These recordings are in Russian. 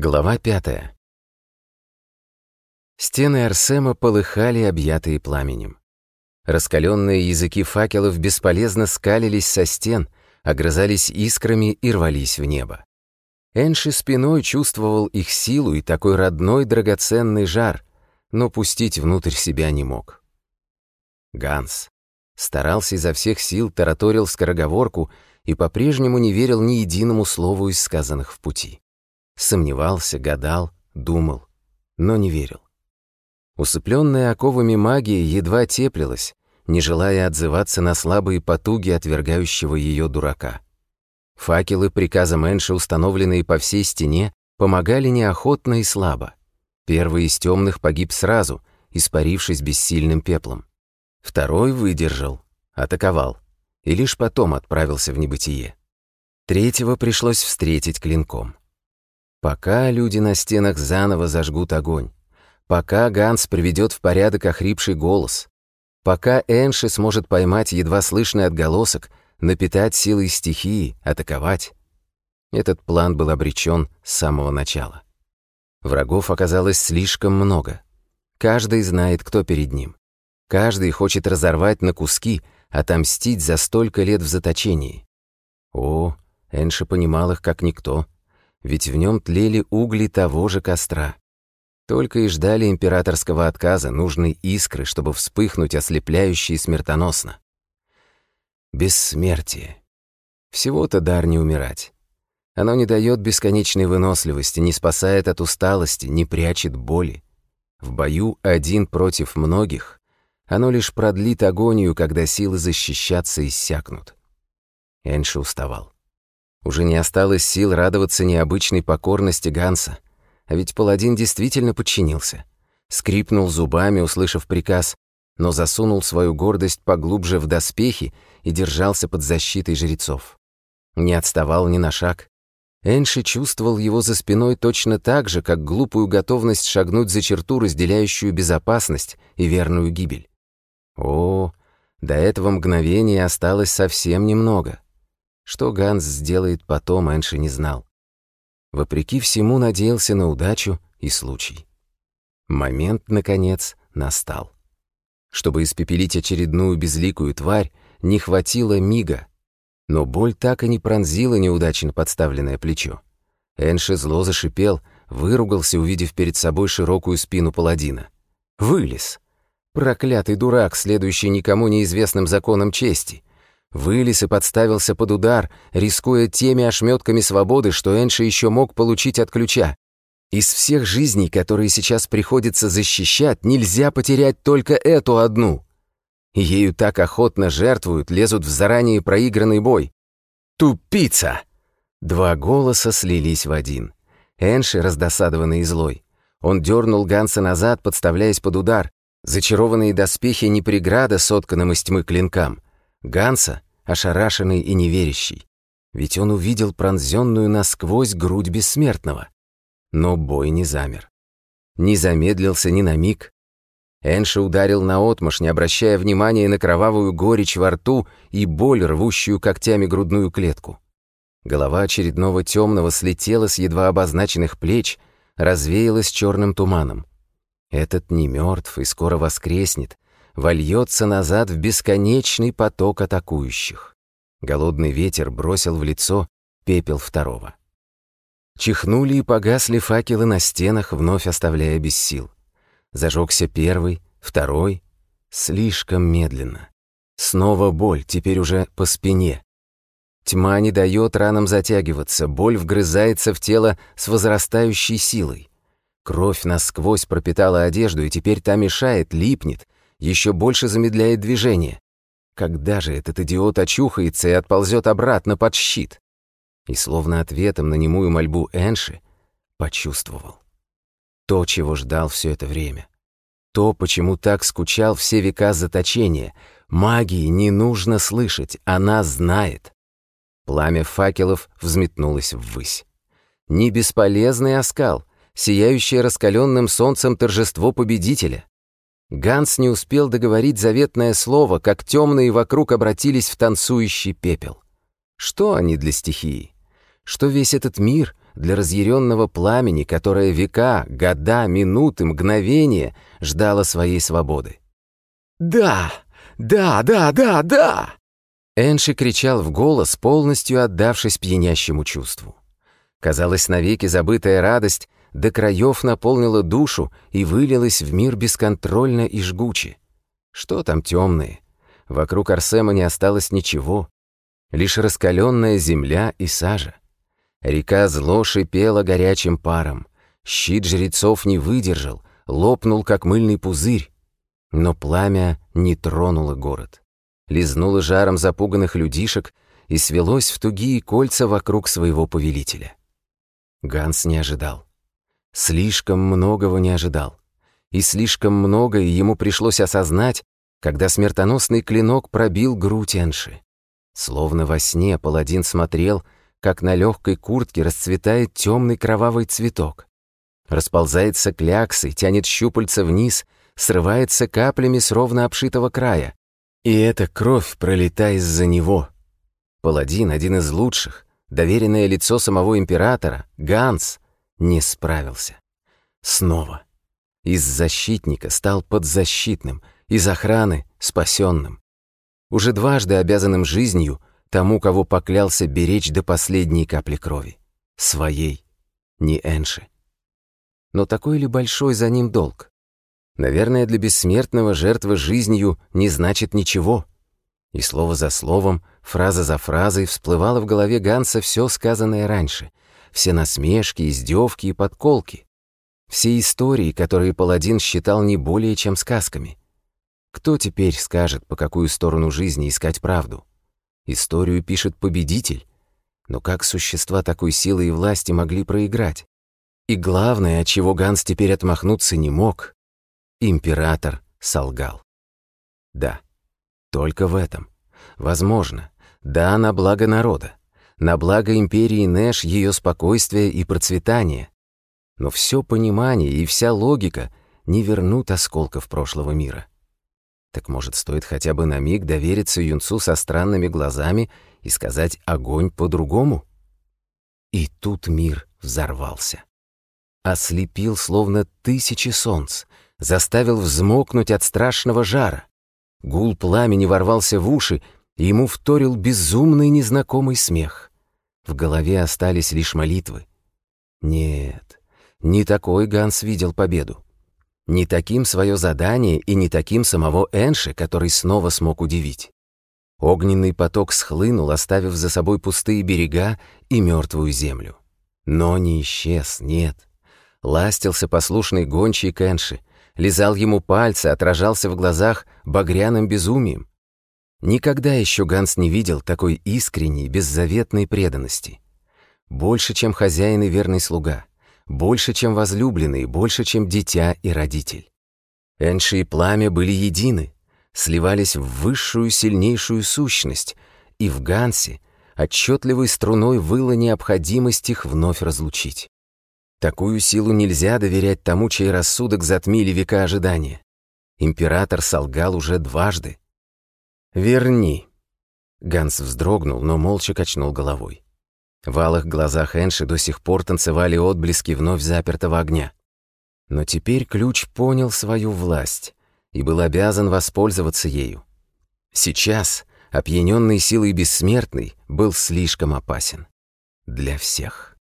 Глава пятая. Стены Арсема полыхали, объятые пламенем. Раскаленные языки факелов бесполезно скалились со стен, огрызались искрами и рвались в небо. Энши спиной чувствовал их силу и такой родной драгоценный жар, но пустить внутрь себя не мог. Ганс старался изо всех сил, тараторил скороговорку и по-прежнему не верил ни единому слову из сказанных в пути сомневался, гадал, думал, но не верил. Усыпленная оковами магии едва теплилась, не желая отзываться на слабые потуги отвергающего ее дурака. Факелы приказа Мэнша, установленные по всей стене, помогали неохотно и слабо. Первый из темных погиб сразу, испарившись бессильным пеплом. Второй выдержал, атаковал, и лишь потом отправился в небытие. Третьего пришлось встретить клинком. Пока люди на стенах заново зажгут огонь. Пока Ганс приведет в порядок охрипший голос. Пока Энши сможет поймать едва слышный отголосок, напитать силой стихии, атаковать. Этот план был обречен с самого начала. Врагов оказалось слишком много. Каждый знает, кто перед ним. Каждый хочет разорвать на куски, отомстить за столько лет в заточении. О, Энши понимал их как никто — ведь в нем тлели угли того же костра. Только и ждали императорского отказа нужной искры, чтобы вспыхнуть ослепляюще и смертоносно. Бессмертие. Всего-то дар не умирать. Оно не дает бесконечной выносливости, не спасает от усталости, не прячет боли. В бою один против многих оно лишь продлит агонию, когда силы защищаться иссякнут. Энши уставал. Уже не осталось сил радоваться необычной покорности Ганса. А ведь паладин действительно подчинился. Скрипнул зубами, услышав приказ, но засунул свою гордость поглубже в доспехи и держался под защитой жрецов. Не отставал ни на шаг. Энши чувствовал его за спиной точно так же, как глупую готовность шагнуть за черту, разделяющую безопасность и верную гибель. О, до этого мгновения осталось совсем немного — что Ганс сделает потом, а Энши не знал. Вопреки всему надеялся на удачу и случай. Момент, наконец, настал. Чтобы испепелить очередную безликую тварь, не хватило мига. Но боль так и не пронзила неудачно подставленное плечо. Энши зло зашипел, выругался, увидев перед собой широкую спину паладина. Вылез. Проклятый дурак, следующий никому неизвестным законам чести. Вылез и подставился под удар, рискуя теми ошметками свободы, что Энши еще мог получить от ключа. Из всех жизней, которые сейчас приходится защищать, нельзя потерять только эту одну. Ею так охотно жертвуют, лезут в заранее проигранный бой. «Тупица!» Два голоса слились в один. Энши, раздосадованный и злой. Он дернул Ганса назад, подставляясь под удар. Зачарованные доспехи не преграда сотканным из тьмы клинкам — Ганса, ошарашенный и неверящий. Ведь он увидел пронзенную насквозь грудь бессмертного. Но бой не замер. Не замедлился ни на миг. Энши ударил на наотмашь, не обращая внимания на кровавую горечь во рту и боль, рвущую когтями грудную клетку. Голова очередного темного слетела с едва обозначенных плеч, развеялась черным туманом. Этот не мертв и скоро воскреснет, вольется назад в бесконечный поток атакующих. Голодный ветер бросил в лицо пепел второго. Чихнули и погасли факелы на стенах, вновь оставляя без сил. Зажегся первый, второй. Слишком медленно. Снова боль, теперь уже по спине. Тьма не дает ранам затягиваться, боль вгрызается в тело с возрастающей силой. Кровь насквозь пропитала одежду, и теперь та мешает, липнет — еще больше замедляет движение. Когда же этот идиот очухается и отползет обратно под щит? И словно ответом на немую мольбу Энши почувствовал. То, чего ждал все это время. То, почему так скучал все века заточения. Магии не нужно слышать, она знает. Пламя факелов взметнулось ввысь. Не бесполезный оскал, сияющее раскаленным солнцем торжество победителя. Ганс не успел договорить заветное слово, как темные вокруг обратились в танцующий пепел. Что они для стихии? Что весь этот мир для разъяренного пламени, которое века, года, минуты, мгновения ждало своей свободы? «Да! Да, да, да, да!» Энши кричал в голос, полностью отдавшись пьянящему чувству. Казалось, навеки забытая радость до краев наполнила душу и вылилась в мир бесконтрольно и жгуче. Что там темные? Вокруг Арсема не осталось ничего, лишь раскаленная земля и сажа. Река зло шипела горячим паром. Щит жрецов не выдержал, лопнул, как мыльный пузырь. Но пламя не тронуло город. Лизнуло жаром запуганных людишек и свелось в тугие кольца вокруг своего повелителя. Ганс не ожидал. Слишком многого не ожидал. И слишком многое ему пришлось осознать, когда смертоносный клинок пробил грудь Энши. Словно во сне паладин смотрел, как на легкой куртке расцветает темный кровавый цветок. Расползается кляксой, тянет щупальца вниз, срывается каплями с ровно обшитого края. И эта кровь, пролетает из-за него. Паладин, один из лучших, доверенное лицо самого императора, Ганс — не справился. Снова. Из защитника стал подзащитным, из охраны — спасенным. Уже дважды обязанным жизнью тому, кого поклялся беречь до последней капли крови. Своей, не Энши. Но такой ли большой за ним долг? Наверное, для бессмертного жертва жизнью не значит ничего. И слово за словом, фраза за фразой всплывало в голове Ганса все сказанное раньше — все насмешки, издевки и подколки. Все истории, которые Паладин считал не более чем сказками. Кто теперь скажет, по какую сторону жизни искать правду? Историю пишет победитель. Но как существа такой силы и власти могли проиграть? И главное, от чего Ганс теперь отмахнуться не мог, император солгал. Да, только в этом. Возможно, да, на благо народа на благо империи Нэш, ее спокойствие и процветание. Но все понимание и вся логика не вернут осколков прошлого мира. Так может, стоит хотя бы на миг довериться юнцу со странными глазами и сказать «огонь» по-другому? И тут мир взорвался. Ослепил, словно тысячи солнц, заставил взмокнуть от страшного жара. Гул пламени ворвался в уши, Ему вторил безумный незнакомый смех. В голове остались лишь молитвы. Нет, не такой Ганс видел победу. Не таким свое задание и не таким самого Энши, который снова смог удивить. Огненный поток схлынул, оставив за собой пустые берега и мертвую землю. Но не исчез, нет. Ластился послушный гончий Кэнши, лизал ему пальцы, отражался в глазах багряным безумием. Никогда еще Ганс не видел такой искренней, беззаветной преданности. Больше, чем хозяин и верный слуга, больше, чем возлюбленный, больше, чем дитя и родитель. Энши и пламя были едины, сливались в высшую, сильнейшую сущность, и в Гансе отчетливой струной выла необходимость их вновь разлучить. Такую силу нельзя доверять тому, чей рассудок затмили века ожидания. Император солгал уже дважды, Верни!» Ганс вздрогнул, но молча качнул головой. В алых глазах Энши до сих пор танцевали отблески вновь запертого огня. Но теперь ключ понял свою власть и был обязан воспользоваться ею. Сейчас, опьяненный силой бессмертный, был слишком опасен. Для всех.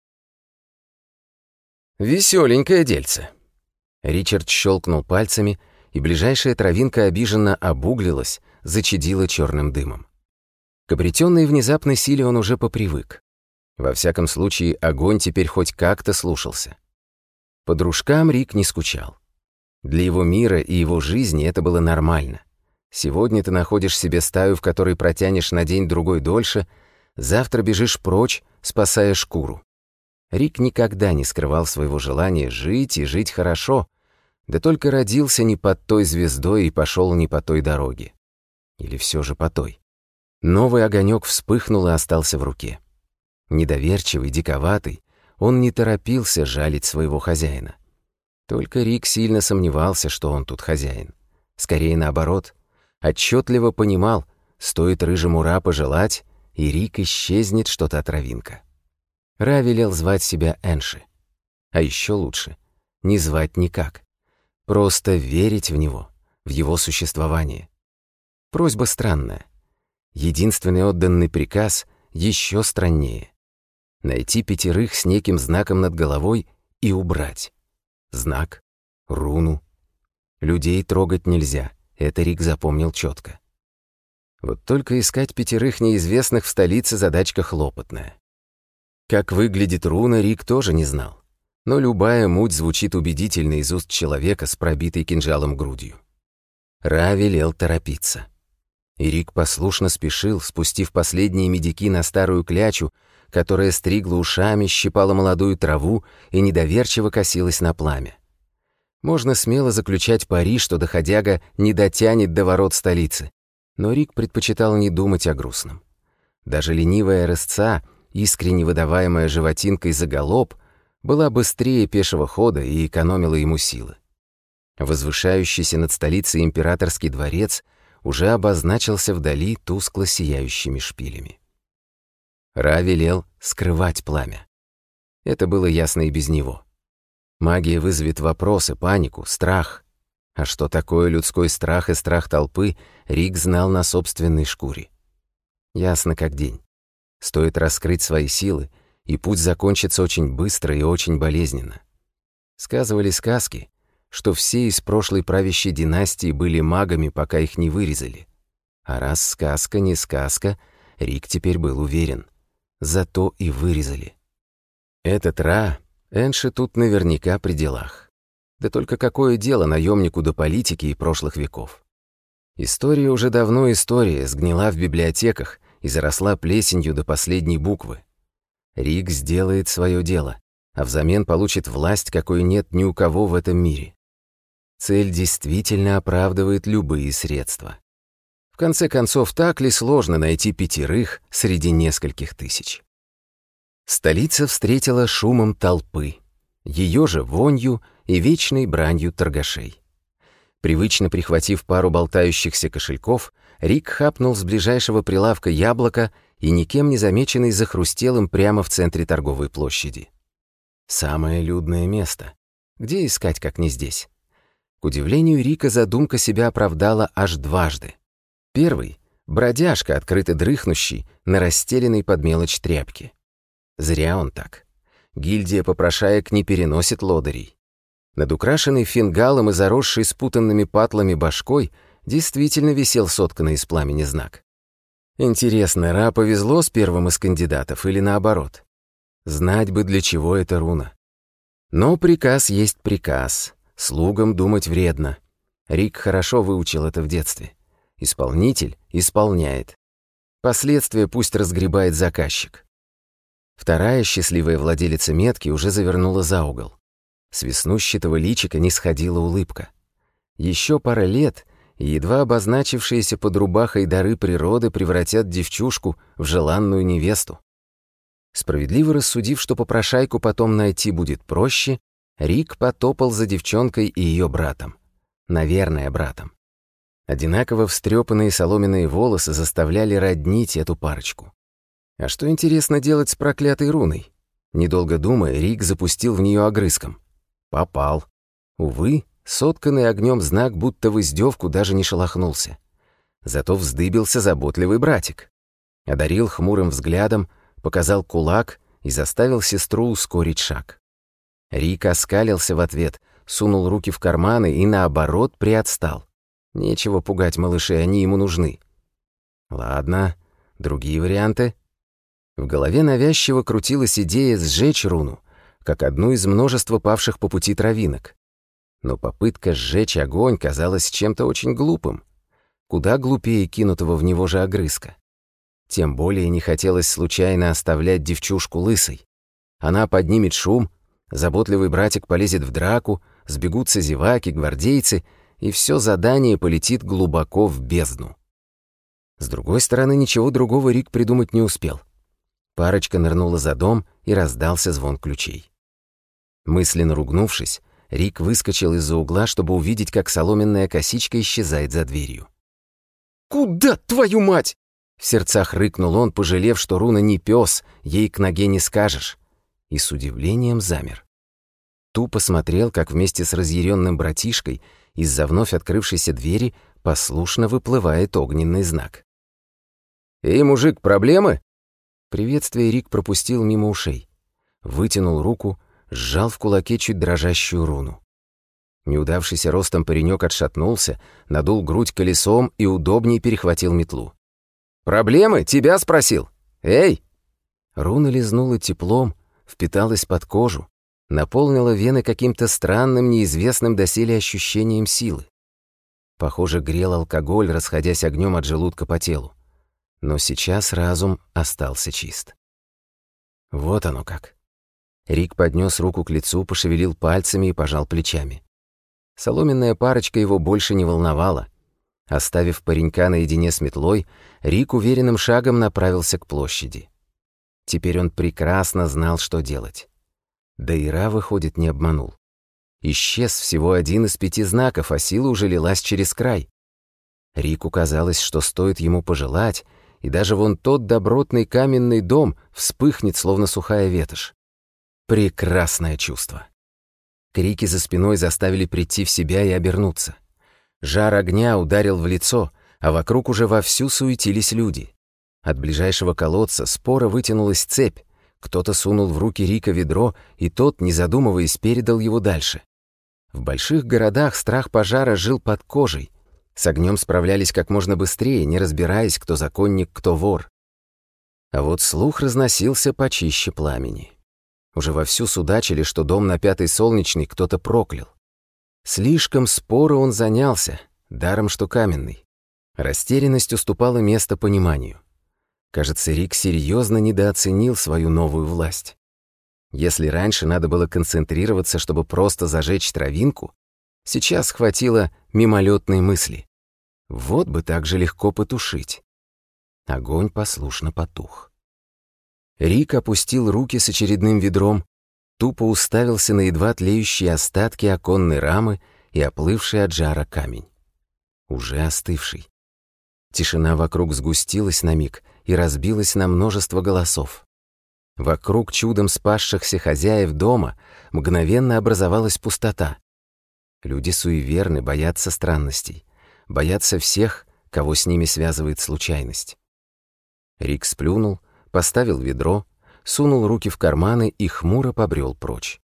«Весёленькое дельце!» Ричард щелкнул пальцами — и ближайшая травинка обиженно обуглилась, зачадила черным дымом. К обретенной внезапной силе он уже попривык. Во всяком случае, огонь теперь хоть как-то слушался. По дружкам Рик не скучал. Для его мира и его жизни это было нормально. Сегодня ты находишь себе стаю, в которой протянешь на день-другой дольше, завтра бежишь прочь, спасая шкуру. Рик никогда не скрывал своего желания жить и жить хорошо, да только родился не под той звездой и пошел не по той дороге. Или все же по той. Новый огонек вспыхнул и остался в руке. Недоверчивый, диковатый, он не торопился жалить своего хозяина. Только Рик сильно сомневался, что он тут хозяин. Скорее наоборот. Отчетливо понимал, стоит рыжему Ра пожелать, и Рик исчезнет что-то травинка. Ра велел звать себя Энши. А еще лучше — не звать никак. Просто верить в него, в его существование. Просьба странная. Единственный отданный приказ еще страннее. Найти пятерых с неким знаком над головой и убрать. Знак, руну. Людей трогать нельзя, это Рик запомнил четко. Вот только искать пятерых неизвестных в столице задачка хлопотная. Как выглядит руна, Рик тоже не знал но любая муть звучит убедительно из уст человека с пробитой кинжалом грудью. Ра велел торопиться. Ирик послушно спешил, спустив последние медики на старую клячу, которая стригла ушами, щипала молодую траву и недоверчиво косилась на пламя. Можно смело заключать пари, что доходяга не дотянет до ворот столицы, но Рик предпочитал не думать о грустном. Даже ленивая рысца, искренне выдаваемая животинкой за галоп, была быстрее пешего хода и экономила ему силы. Возвышающийся над столицей императорский дворец уже обозначился вдали тускло сияющими шпилями. Ра велел скрывать пламя. Это было ясно и без него. Магия вызовет вопросы, панику, страх. А что такое людской страх и страх толпы, Рик знал на собственной шкуре. Ясно как день. Стоит раскрыть свои силы — и путь закончится очень быстро и очень болезненно. Сказывали сказки, что все из прошлой правящей династии были магами, пока их не вырезали. А раз сказка не сказка, Рик теперь был уверен. Зато и вырезали. Этот Ра, Энши тут наверняка при делах. Да только какое дело наемнику до политики и прошлых веков? История уже давно история, сгнила в библиотеках и заросла плесенью до последней буквы. Рик сделает свое дело, а взамен получит власть, какой нет ни у кого в этом мире. Цель действительно оправдывает любые средства. В конце концов, так ли сложно найти пятерых среди нескольких тысяч? Столица встретила шумом толпы, ее же вонью и вечной бранью торгашей. Привычно прихватив пару болтающихся кошельков, Рик хапнул с ближайшего прилавка яблоко и никем не замеченный захрустел им прямо в центре торговой площади. Самое людное место. Где искать, как не здесь? К удивлению Рика задумка себя оправдала аж дважды. Первый — бродяжка, открыто дрыхнущий, на расстеленной под мелочь тряпке. Зря он так. Гильдия попрошаек не переносит лодырей. Над украшенной фингалом и заросшей спутанными патлами башкой действительно висел сотканный из пламени знак. Интересно, Ра повезло с первым из кандидатов или наоборот? Знать бы, для чего эта руна. Но приказ есть приказ. Слугам думать вредно. Рик хорошо выучил это в детстве. Исполнитель исполняет. Последствия пусть разгребает заказчик. Вторая счастливая владелица метки уже завернула за угол. С веснущего личика не сходила улыбка. Еще пара лет — едва обозначившиеся под рубахой дары природы превратят девчушку в желанную невесту. Справедливо рассудив, что попрошайку потом найти будет проще, Рик потопал за девчонкой и ее братом. Наверное, братом. Одинаково встрепанные соломенные волосы заставляли роднить эту парочку. А что интересно делать с проклятой руной? Недолго думая, Рик запустил в нее огрызком. Попал. Увы, Сотканный огнем знак будто в издевку даже не шелохнулся. Зато вздыбился заботливый братик. Одарил хмурым взглядом, показал кулак и заставил сестру ускорить шаг. Рик оскалился в ответ, сунул руки в карманы и, наоборот, приотстал. Нечего пугать малышей, они ему нужны. Ладно, другие варианты. В голове навязчиво крутилась идея сжечь руну, как одну из множества павших по пути травинок но попытка сжечь огонь казалась чем-то очень глупым. Куда глупее кинутого в него же огрызка. Тем более не хотелось случайно оставлять девчушку лысой. Она поднимет шум, заботливый братик полезет в драку, сбегутся зеваки, гвардейцы, и все задание полетит глубоко в бездну. С другой стороны, ничего другого Рик придумать не успел. Парочка нырнула за дом, и раздался звон ключей. Мысленно ругнувшись, Рик выскочил из-за угла, чтобы увидеть, как соломенная косичка исчезает за дверью. «Куда, твою мать?» В сердцах рыкнул он, пожалев, что руна не пес, ей к ноге не скажешь. И с удивлением замер. Ту посмотрел, как вместе с разъяренным братишкой из-за вновь открывшейся двери послушно выплывает огненный знак. «Эй, мужик, проблемы?» Приветствие Рик пропустил мимо ушей. Вытянул руку, сжал в кулаке чуть дрожащую руну. Неудавшийся ростом паренек отшатнулся, надул грудь колесом и удобнее перехватил метлу. «Проблемы? Тебя спросил! Эй!» Руна лизнула теплом, впиталась под кожу, наполнила вены каким-то странным, неизвестным доселе ощущением силы. Похоже, грел алкоголь, расходясь огнем от желудка по телу. Но сейчас разум остался чист. Вот оно как. Рик поднес руку к лицу, пошевелил пальцами и пожал плечами. Соломенная парочка его больше не волновала. Оставив паренька наедине с метлой, Рик уверенным шагом направился к площади. Теперь он прекрасно знал, что делать. Да и Ра, выходит, не обманул. Исчез всего один из пяти знаков, а сила уже лилась через край. Рику казалось, что стоит ему пожелать, и даже вон тот добротный каменный дом вспыхнет, словно сухая ветошь. Прекрасное чувство. Крики за спиной заставили прийти в себя и обернуться. Жар огня ударил в лицо, а вокруг уже вовсю суетились люди. От ближайшего колодца спора вытянулась цепь. Кто-то сунул в руки Рика ведро, и тот, не задумываясь, передал его дальше. В больших городах страх пожара жил под кожей. С огнем справлялись как можно быстрее, не разбираясь, кто законник, кто вор. А вот слух разносился почище пламени. Уже вовсю судачили, что дом на Пятой Солнечной кто-то проклял. Слишком споро он занялся, даром что каменный. Растерянность уступала место пониманию. Кажется, Рик серьезно недооценил свою новую власть. Если раньше надо было концентрироваться, чтобы просто зажечь травинку, сейчас хватило мимолетной мысли. Вот бы так же легко потушить. Огонь послушно потух. Рик опустил руки с очередным ведром, тупо уставился на едва тлеющие остатки оконной рамы и оплывший от жара камень. Уже остывший. Тишина вокруг сгустилась на миг и разбилась на множество голосов. Вокруг чудом спасшихся хозяев дома мгновенно образовалась пустота. Люди суеверны, боятся странностей, боятся всех, кого с ними связывает случайность. Рик сплюнул — поставил ведро, сунул руки в карманы и хмуро побрел прочь.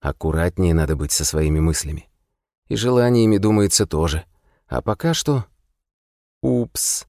Аккуратнее надо быть со своими мыслями. И желаниями думается тоже. А пока что... Упс.